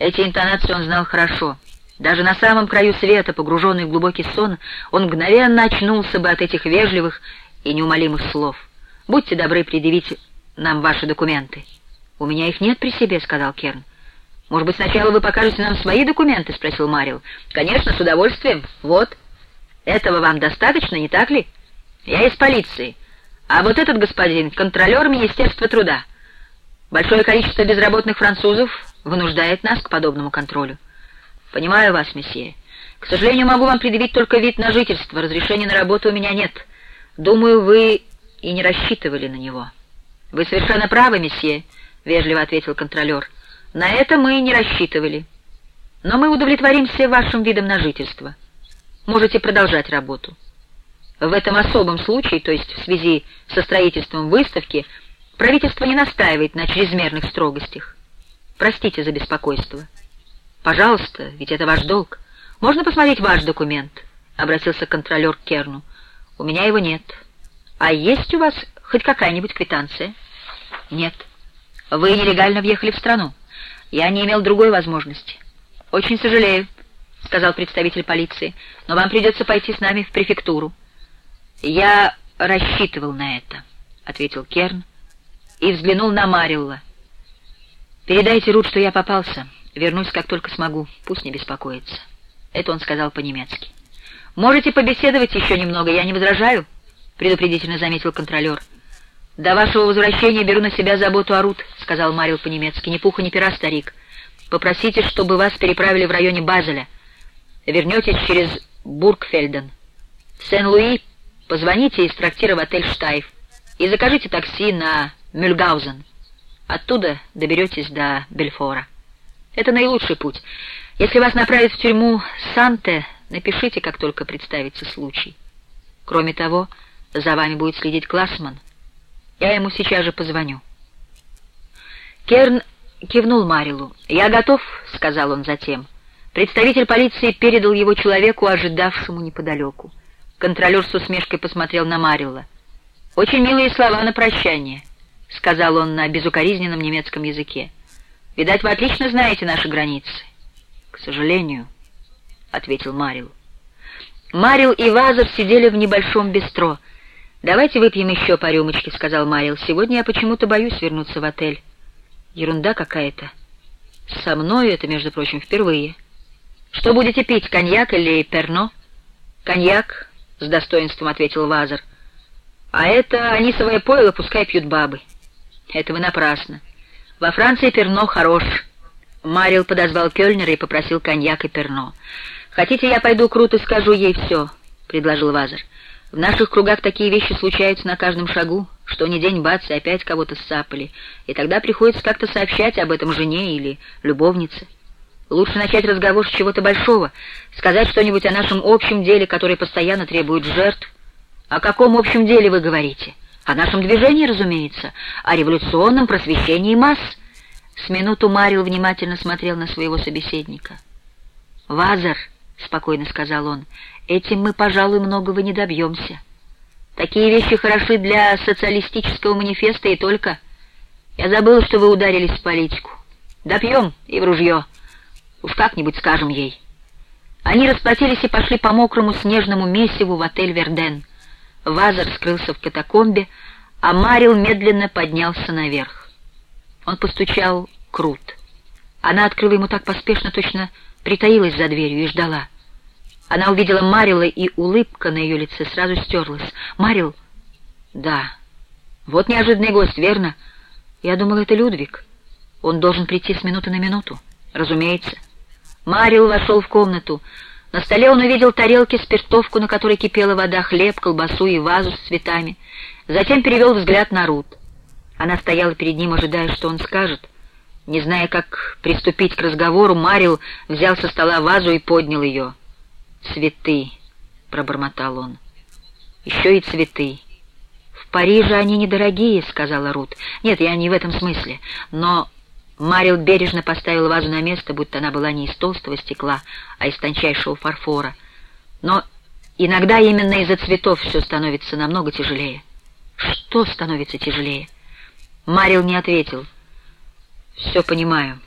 Эти интонации он знал хорошо. Даже на самом краю света, погруженный в глубокий сон, он мгновенно очнулся бы от этих вежливых и неумолимых слов. «Будьте добры, предъявите нам ваши документы». «У меня их нет при себе», — сказал Керн. «Может быть, сначала вы покажете нам свои документы?» — спросил Марил. «Конечно, с удовольствием. Вот. Этого вам достаточно, не так ли? Я из полиции. А вот этот господин — контролер Министерства труда. Большое количество безработных французов вынуждает нас к подобному контролю». «Понимаю вас, месье. К сожалению, могу вам предъявить только вид на жительство. Разрешения на работу у меня нет. Думаю, вы и не рассчитывали на него». «Вы совершенно правы, месье», — вежливо ответил контролер. «На это мы не рассчитывали. Но мы удовлетворимся вашим видом на жительство. Можете продолжать работу». В этом особом случае, то есть в связи со строительством выставки, правительство не настаивает на чрезмерных строгостях. Простите за беспокойство. «Пожалуйста, ведь это ваш долг. Можно посмотреть ваш документ?» — обратился контролер к Керну. «У меня его нет. А есть у вас хоть какая-нибудь квитанция?» «Нет. Вы нелегально въехали в страну. Я не имел другой возможности». «Очень сожалею», — сказал представитель полиции, «но вам придется пойти с нами в префектуру». «Я рассчитывал на это», — ответил Керн и взглянул на Марилла. «Передайте Рут, что я попался». Вернусь, как только смогу. Пусть не беспокоится. Это он сказал по-немецки. «Можете побеседовать еще немного, я не возражаю», — предупредительно заметил контролер. «До вашего возвращения беру на себя заботу о Рут», — сказал Марил по-немецки. «Ни пуха, ни пера, старик. Попросите, чтобы вас переправили в районе Базеля. Вернетесь через Бургфельден. В Сен-Луи позвоните из трактира в отель «Штайф» и закажите такси на Мюльгаузен. Оттуда доберетесь до Бельфора». Это наилучший путь. Если вас направят в тюрьму Санте, напишите, как только представится случай. Кроме того, за вами будет следить Классман. Я ему сейчас же позвоню. Керн кивнул Марилу. «Я готов», — сказал он затем. Представитель полиции передал его человеку, ожидавшему неподалеку. Контролер с усмешкой посмотрел на Марилла. «Очень милые слова на прощание», — сказал он на безукоризненном немецком языке. Видать, вы отлично знаете наши границы. — К сожалению, — ответил Марил. Марил и Вазов сидели в небольшом бистро. «Давайте выпьем еще по рюмочке», — сказал Марил. «Сегодня я почему-то боюсь вернуться в отель. Ерунда какая-то. Со мною это, между прочим, впервые. Что будете пить, коньяк или перно?» «Коньяк», — с достоинством ответил Вазар. «А это анисовое пойло пускай пьют бабы». «Это вы напрасно. Во Франции перно хорош. Марил подозвал Кёльнера и попросил коньяк и перно. «Хотите, я пойду круто скажу ей все?» — предложил Вазер. «В наших кругах такие вещи случаются на каждом шагу, что ни день бац, и опять кого-то сцапали, и тогда приходится как-то сообщать об этом жене или любовнице. Лучше начать разговор с чего-то большого, сказать что-нибудь о нашем общем деле, которое постоянно требует жертв. О каком общем деле вы говорите?» О нашем движении, разумеется, о революционном просвещении масс. С минуту Марил внимательно смотрел на своего собеседника. «Вазар», — спокойно сказал он, — «этим мы, пожалуй, многого не добьемся. Такие вещи хороши для социалистического манифеста и только. Я забыл, что вы ударились в политику. Допьем и в ружье. Уж как-нибудь скажем ей». Они расплатились и пошли по мокрому снежному месиву в отель «Верден». Вазар скрылся в катакомбе, а Марил медленно поднялся наверх. Он постучал Крут. Она открыла ему так поспешно, точно притаилась за дверью и ждала. Она увидела Марила, и улыбка на ее лице сразу стерлась. «Марил?» «Да». «Вот неожиданный гость, верно?» «Я думал, это Людвиг. Он должен прийти с минуты на минуту». «Разумеется». Марил вошел в комнату. На столе он увидел тарелки, спиртовку, на которой кипела вода, хлеб, колбасу и вазу с цветами. Затем перевел взгляд на Рут. Она стояла перед ним, ожидая, что он скажет. Не зная, как приступить к разговору, Марил взял со стола вазу и поднял ее. «Цветы», — пробормотал он. «Еще и цветы». «В Париже они недорогие», — сказала Рут. «Нет, я не в этом смысле. Но Марил бережно поставил вазу на место, будто она была не из толстого стекла, а из тончайшего фарфора. Но иногда именно из-за цветов все становится намного тяжелее. Что становится тяжелее? Марил не ответил. «Все понимаю».